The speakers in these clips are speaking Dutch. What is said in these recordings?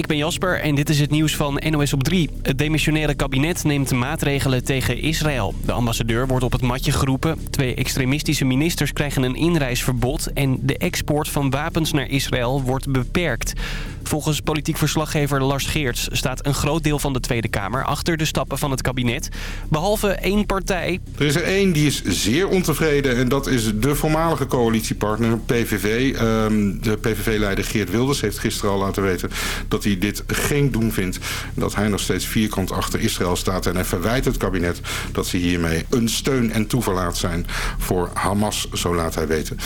ik ben Jasper en dit is het nieuws van NOS op 3. Het demissionaire kabinet neemt maatregelen tegen Israël. De ambassadeur wordt op het matje geroepen. Twee extremistische ministers krijgen een inreisverbod... en de export van wapens naar Israël wordt beperkt. Volgens politiek verslaggever Lars Geerts staat een groot deel van de Tweede Kamer... achter de stappen van het kabinet, behalve één partij. Er is er één die is zeer ontevreden en dat is de voormalige coalitiepartner PVV. Ehm, de PVV-leider Geert Wilders heeft gisteren al laten weten dat hij dit geen doen vindt. Dat hij nog steeds vierkant achter Israël staat en hij verwijt het kabinet dat ze hiermee een steun en toeverlaat zijn voor Hamas, zo laat hij weten.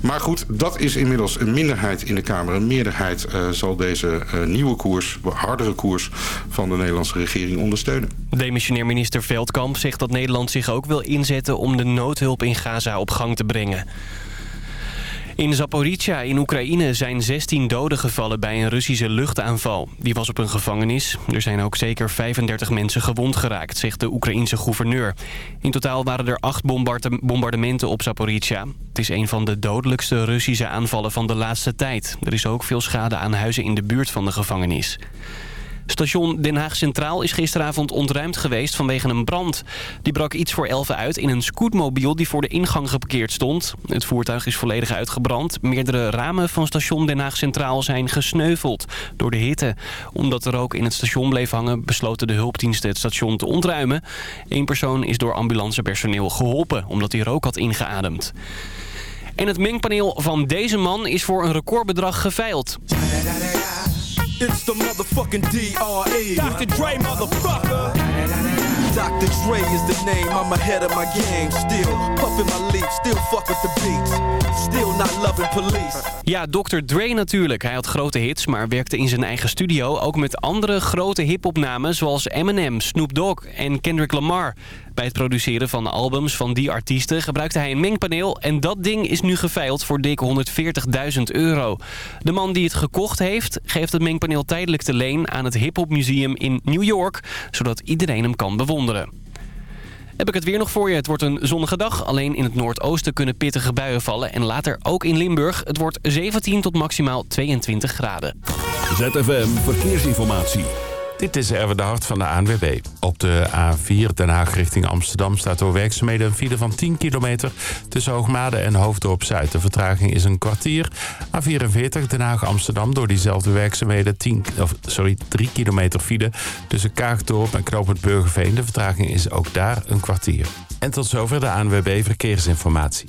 Maar goed, dat is inmiddels een minderheid in de Kamer. Een meerderheid uh, zal deze uh, nieuwe koers, hardere koers van de Nederlandse regering ondersteunen. Demissionair minister Veldkamp zegt dat Nederland zich ook wil inzetten om de noodhulp in Gaza op gang te brengen. In Zaporizhia in Oekraïne zijn 16 doden gevallen bij een Russische luchtaanval. Die was op een gevangenis. Er zijn ook zeker 35 mensen gewond geraakt, zegt de Oekraïense gouverneur. In totaal waren er acht bombardementen op Zaporizhia. Het is een van de dodelijkste Russische aanvallen van de laatste tijd. Er is ook veel schade aan huizen in de buurt van de gevangenis. Station Den Haag Centraal is gisteravond ontruimd geweest vanwege een brand. Die brak iets voor 11 uit in een scootmobiel die voor de ingang geparkeerd stond. Het voertuig is volledig uitgebrand. Meerdere ramen van station Den Haag Centraal zijn gesneuveld door de hitte. Omdat er rook in het station bleef hangen besloten de hulpdiensten het station te ontruimen. Eén persoon is door ambulancepersoneel geholpen omdat hij rook had ingeademd. En het mengpaneel van deze man is voor een recordbedrag geveild. It's the motherfucking D.R.E. Dr. Dre, motherfucker. Dr. Dre is the name, I'm ahead of my game. Still puffin' my leaf, still fuck Ja, Dr. Dre natuurlijk. Hij had grote hits, maar werkte in zijn eigen studio ook met andere grote hip-hopnamen zoals Eminem, Snoop Dogg en Kendrick Lamar. Bij het produceren van albums van die artiesten gebruikte hij een mengpaneel... en dat ding is nu geveild voor dik 140.000 euro. De man die het gekocht heeft, geeft het mengpaneel tijdelijk te leen... aan het Hip Hop Museum in New York, zodat iedereen hem kan bewonderen. Heb ik het weer nog voor je. Het wordt een zonnige dag. Alleen in het noordoosten kunnen pittige buien vallen. En later ook in Limburg. Het wordt 17 tot maximaal 22 graden. ZFM Verkeersinformatie. Dit is Erwin de Hart van de ANWB. Op de A4 Den Haag richting Amsterdam staat door werkzaamheden een file van 10 kilometer... tussen Hoogmade en Hoofddorp Zuid. De vertraging is een kwartier. A44 Den Haag-Amsterdam door diezelfde werkzaamheden 10, of, sorry, 3 kilometer file... tussen Kaagdorp en Knopend Burgerveen. De vertraging is ook daar een kwartier. En tot zover de ANWB Verkeersinformatie.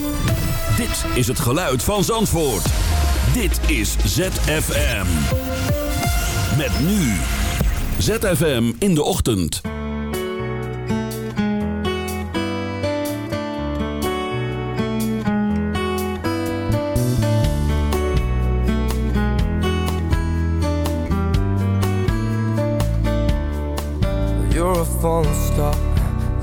Dit is het geluid van Zandvoort. Dit is ZFM. Met nu. ZFM in de ochtend. You're a falling star.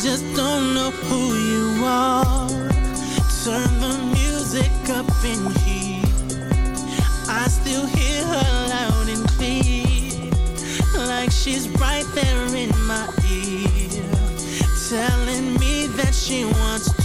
just don't know who you are. Turn the music up in here. I still hear her loud and clear, like she's right there in my ear, telling me that she wants.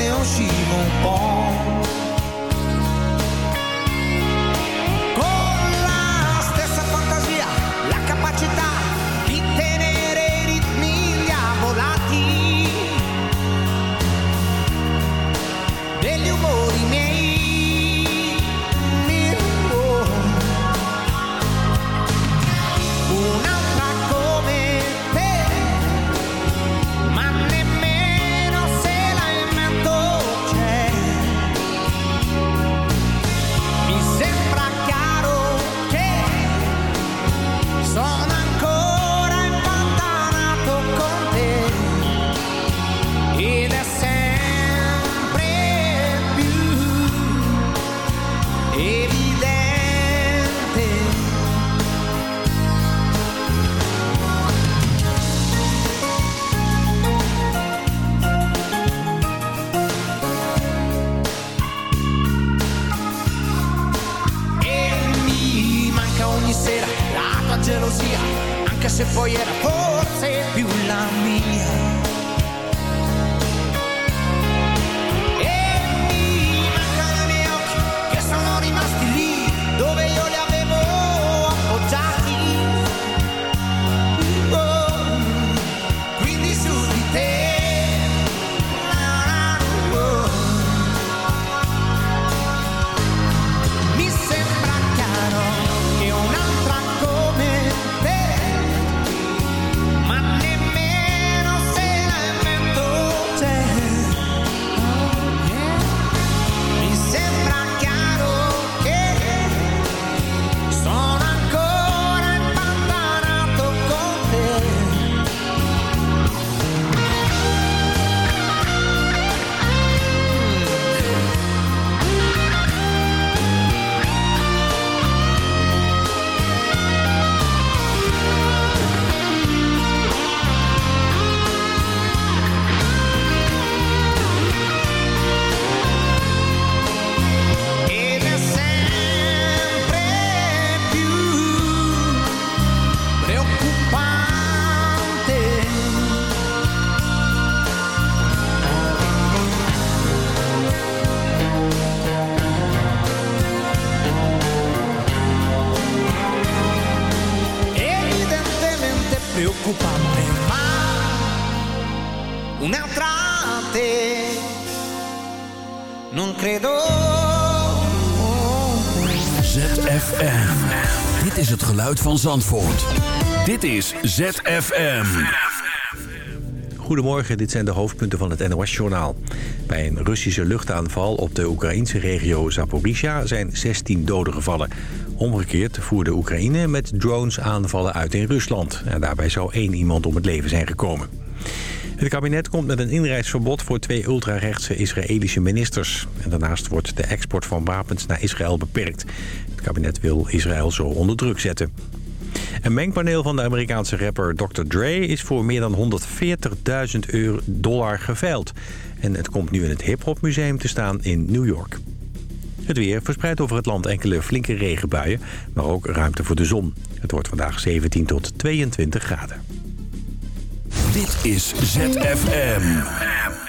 and she won't fall Twoje van Zandvoort. Dit is ZFM. Goedemorgen, dit zijn de hoofdpunten van het NOS-journaal. Bij een Russische luchtaanval op de Oekraïnse regio Zaporizhia zijn 16 doden gevallen. Omgekeerd voerde Oekraïne met drones aanvallen uit in Rusland. En daarbij zou één iemand om het leven zijn gekomen. Het kabinet komt met een inreisverbod voor twee ultrarechtse Israëlische ministers. En daarnaast wordt de export van wapens naar Israël beperkt. Het kabinet wil Israël zo onder druk zetten. Een mengpaneel van de Amerikaanse rapper Dr. Dre is voor meer dan 140.000 euro dollar geveild. En het komt nu in het Hip Hop Museum te staan in New York. Het weer verspreidt over het land enkele flinke regenbuien, maar ook ruimte voor de zon. Het wordt vandaag 17 tot 22 graden. Dit is ZFM.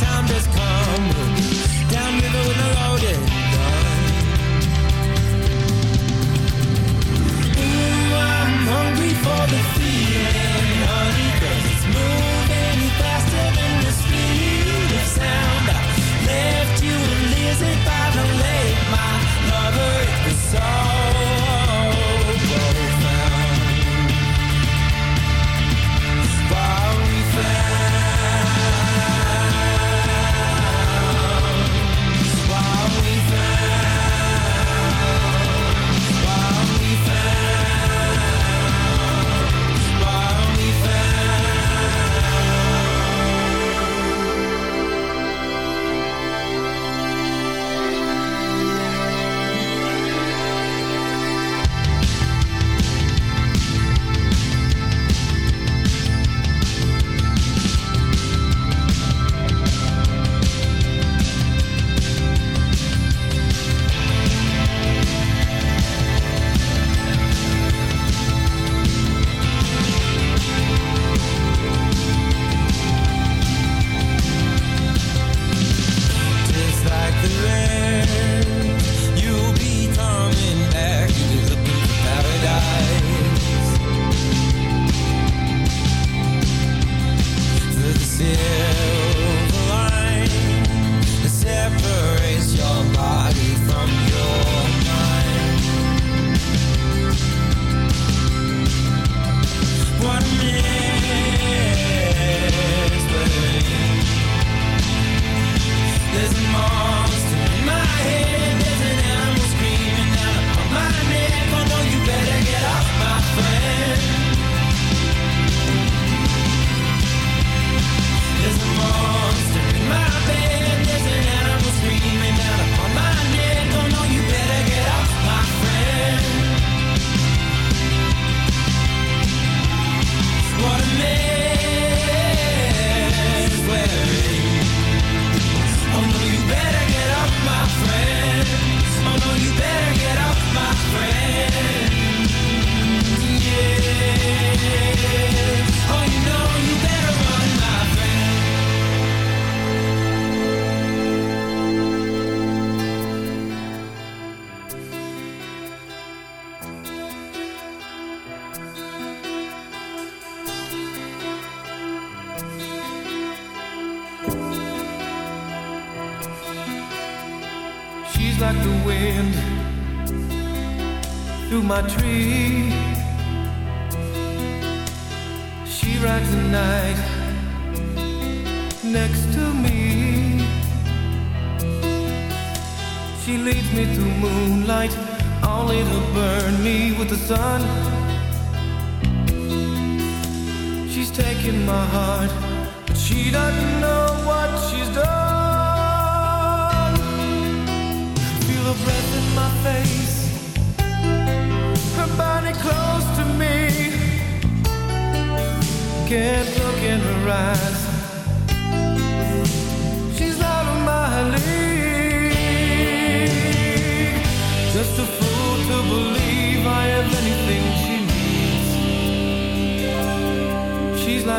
Time does come,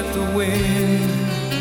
like the wind.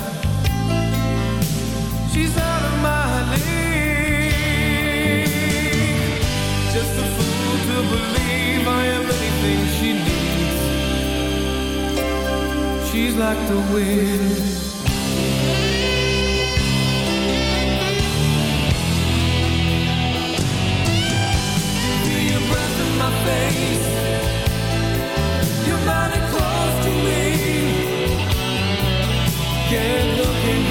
still believe I am anything she needs. She's like the wind. In my face. Your body close to me. Can't look in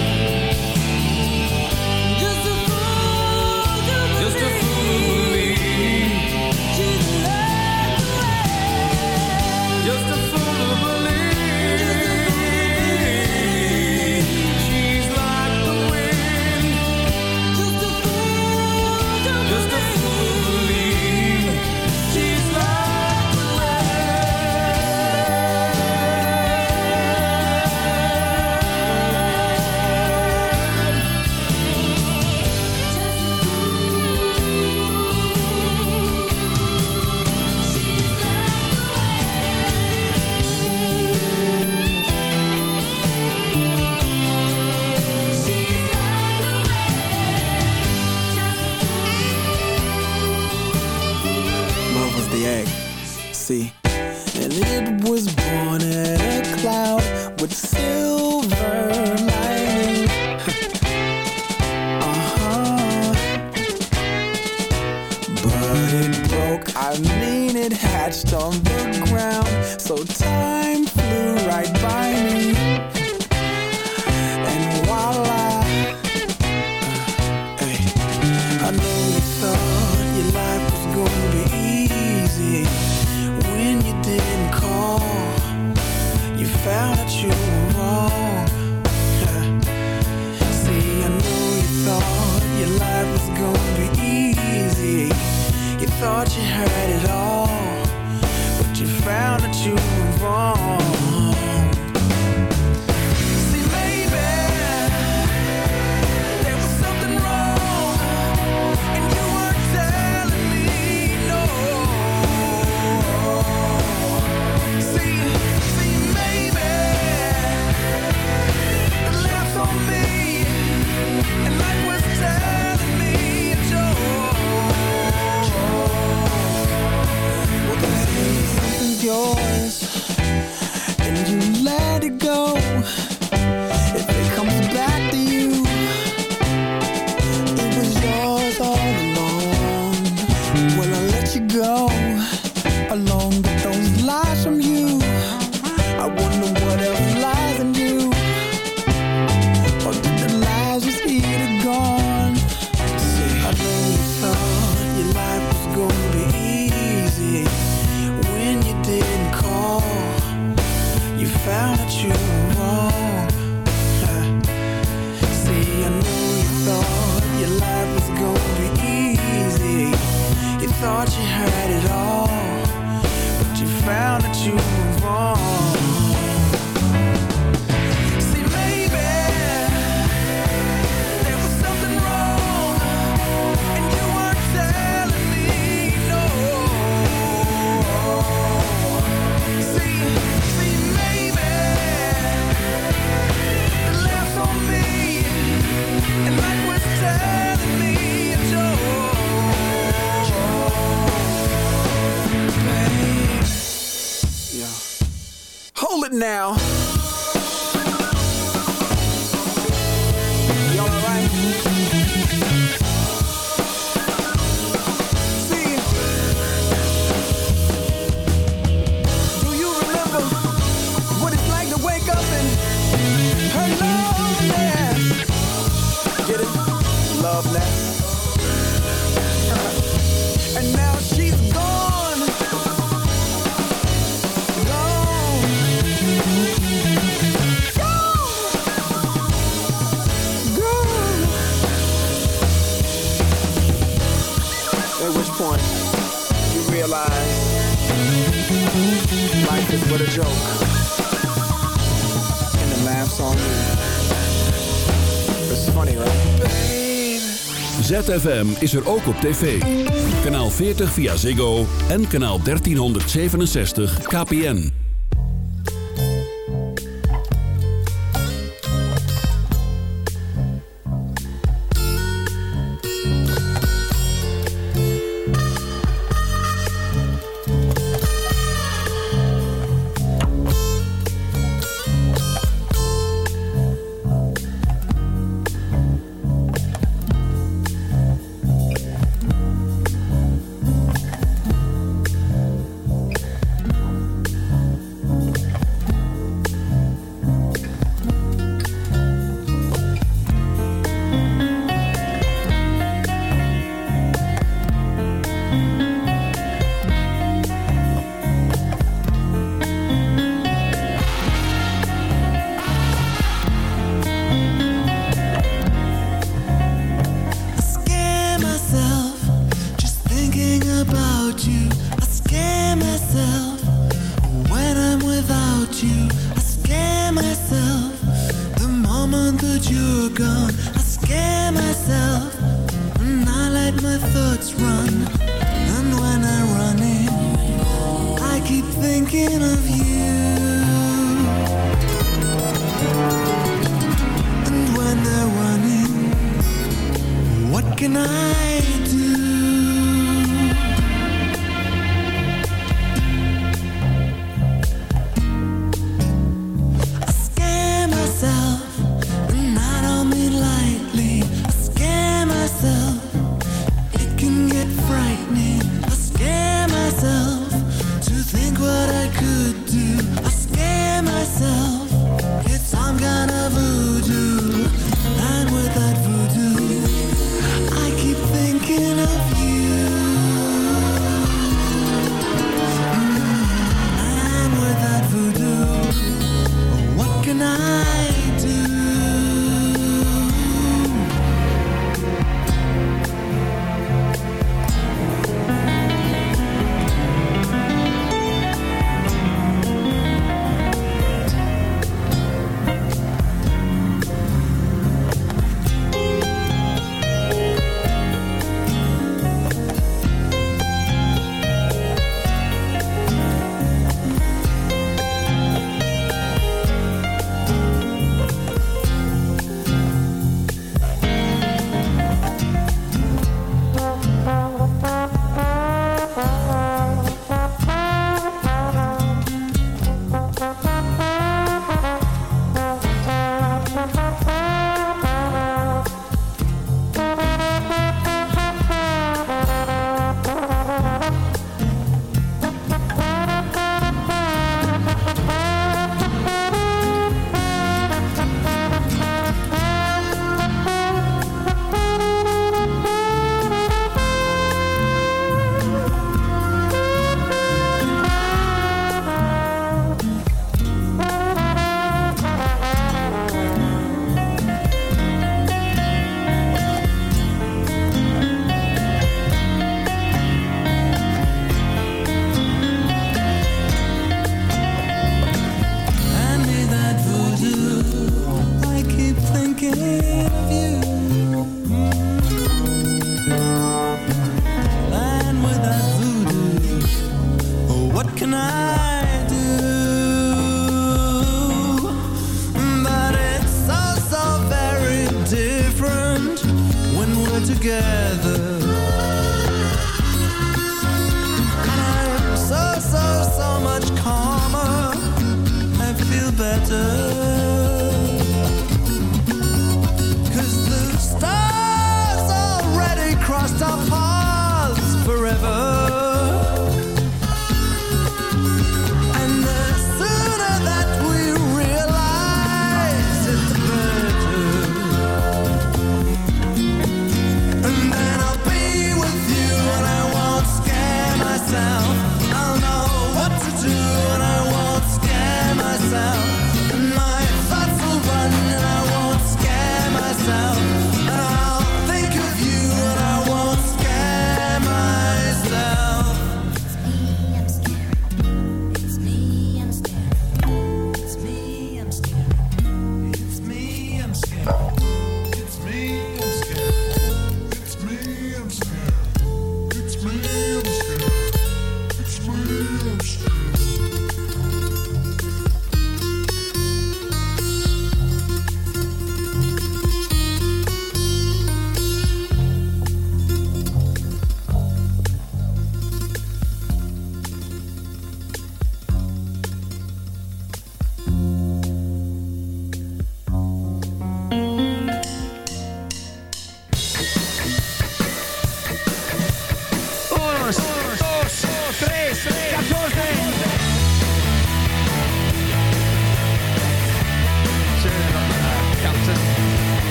you realize a joke, the funny, right? ZFM is er ook op tv. Kanaal 40 via Ziggo en kanaal 1367 KPN.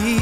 me.